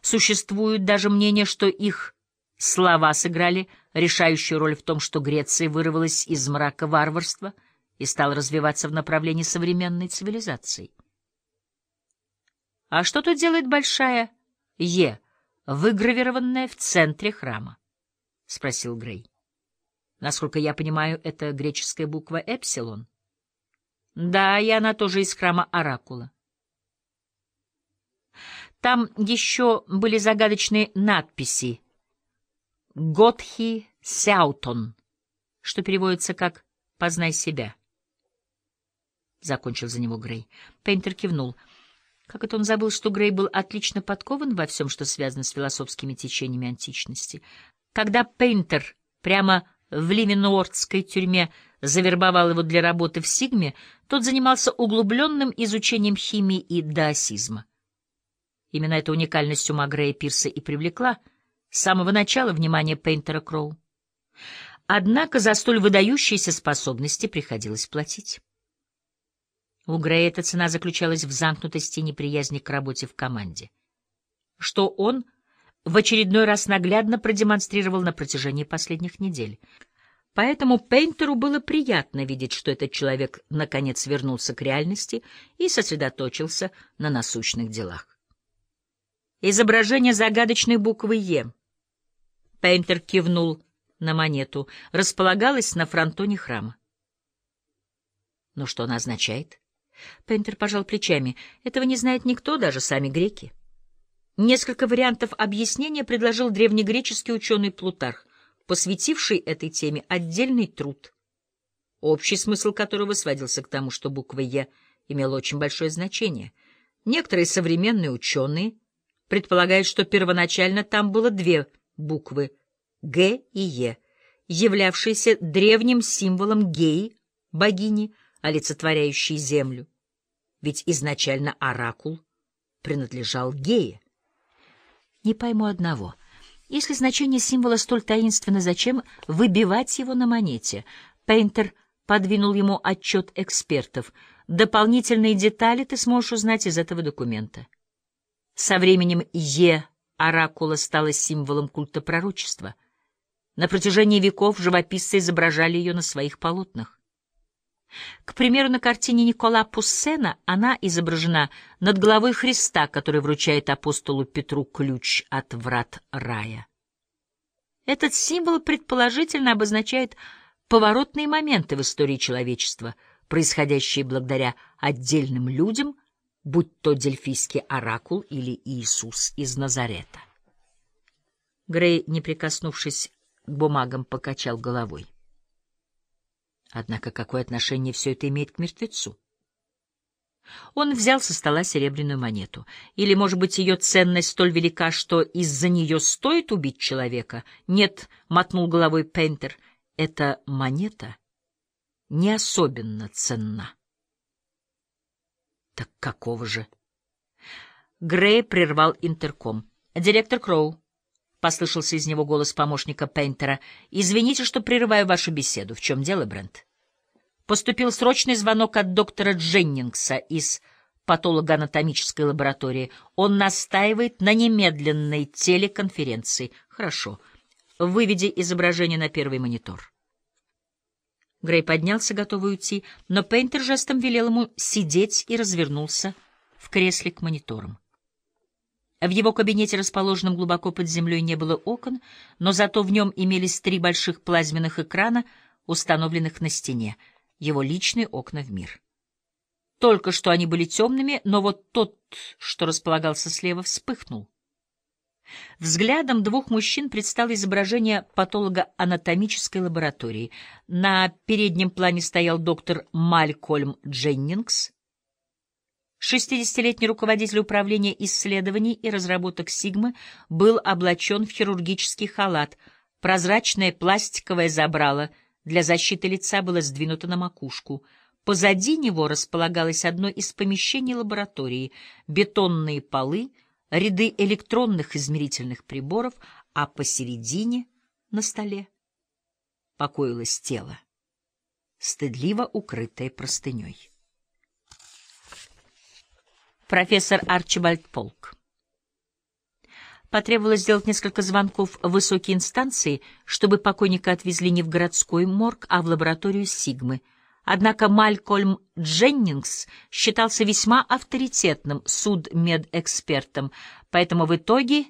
Существует даже мнение, что их слова сыграли решающую роль в том, что Греция вырвалась из мрака варварства и стала развиваться в направлении современной цивилизации. А что тут делает большая «Е», выгравированная в центре храма? — спросил Грей. Насколько я понимаю, это греческая буква «эпсилон». Да, и она тоже из храма Оракула. Там еще были загадочные надписи «Готхи Сяутон», что переводится как «познай себя». Закончил за него Грей. Пейнтер кивнул. Как это он забыл, что Грей был отлично подкован во всем, что связано с философскими течениями античности. Когда Пейнтер прямо в Ливенуортской тюрьме завербовал его для работы в Сигме, тот занимался углубленным изучением химии и даосизма. Именно эта уникальность ума Грея Пирса и привлекла с самого начала внимание Пейнтера Кроу. Однако за столь выдающиеся способности приходилось платить. У Грея эта цена заключалась в замкнутости и неприязни к работе в команде, что он в очередной раз наглядно продемонстрировал на протяжении последних недель. Поэтому Пейнтеру было приятно видеть, что этот человек наконец вернулся к реальности и сосредоточился на насущных делах. Изображение загадочной буквы «Е». Пейнтер кивнул на монету, располагалось на фронтоне храма. Но что она означает? Пейнтер пожал плечами. Этого не знает никто, даже сами греки. Несколько вариантов объяснения предложил древнегреческий ученый Плутарх, посвятивший этой теме отдельный труд, общий смысл которого сводился к тому, что буква «Е» имела очень большое значение. Некоторые современные ученые — предполагает, что первоначально там было две буквы «Г» и «Е», являвшиеся древним символом Геи, богини, олицетворяющей землю. Ведь изначально оракул принадлежал Гее. Не пойму одного. Если значение символа столь таинственно, зачем выбивать его на монете? Пейнтер подвинул ему отчет экспертов. Дополнительные детали ты сможешь узнать из этого документа. Со временем Е оракула стала символом культа пророчества. На протяжении веков живописцы изображали ее на своих полотнах. К примеру, на картине Никола Пуссена она изображена над головой Христа, который вручает апостолу Петру ключ от врат рая. Этот символ предположительно обозначает поворотные моменты в истории человечества, происходящие благодаря отдельным людям — будь то дельфийский оракул или Иисус из Назарета. Грей, не прикоснувшись к бумагам, покачал головой. Однако какое отношение все это имеет к мертвецу? Он взял со стола серебряную монету. Или, может быть, ее ценность столь велика, что из-за нее стоит убить человека? Нет, — мотнул головой Пейнтер, — эта монета не особенно ценна. Так какого же? Грей прервал интерком. «Директор Кроу», — послышался из него голос помощника Пейнтера, — «извините, что прерываю вашу беседу. В чем дело, Брент?» Поступил срочный звонок от доктора Дженнингса из патологоанатомической лаборатории. Он настаивает на немедленной телеконференции. Хорошо. Выведи изображение на первый монитор. Грей поднялся, готовый уйти, но Пейнтер жестом велел ему сидеть и развернулся в кресле к мониторам. В его кабинете, расположенном глубоко под землей, не было окон, но зато в нем имелись три больших плазменных экрана, установленных на стене, его личные окна в мир. Только что они были темными, но вот тот, что располагался слева, вспыхнул. Взглядом двух мужчин предстало изображение патолого-анатомической лаборатории. На переднем плане стоял доктор Малькольм Дженнингс, Шестидесятилетний руководитель управления исследований и разработок Сигмы был облачен в хирургический халат. Прозрачное пластиковое забрало для защиты лица было сдвинуто на макушку. Позади него располагалось одно из помещений лаборатории, бетонные полы — ряды электронных измерительных приборов, а посередине, на столе, покоилось тело, стыдливо укрытое простыней. Профессор Арчибальд Полк Потребовалось сделать несколько звонков в высокие инстанции, чтобы покойника отвезли не в городской морг, а в лабораторию Сигмы. Однако Малькольм Дженнингс считался весьма авторитетным судмедэкспертом, поэтому в итоге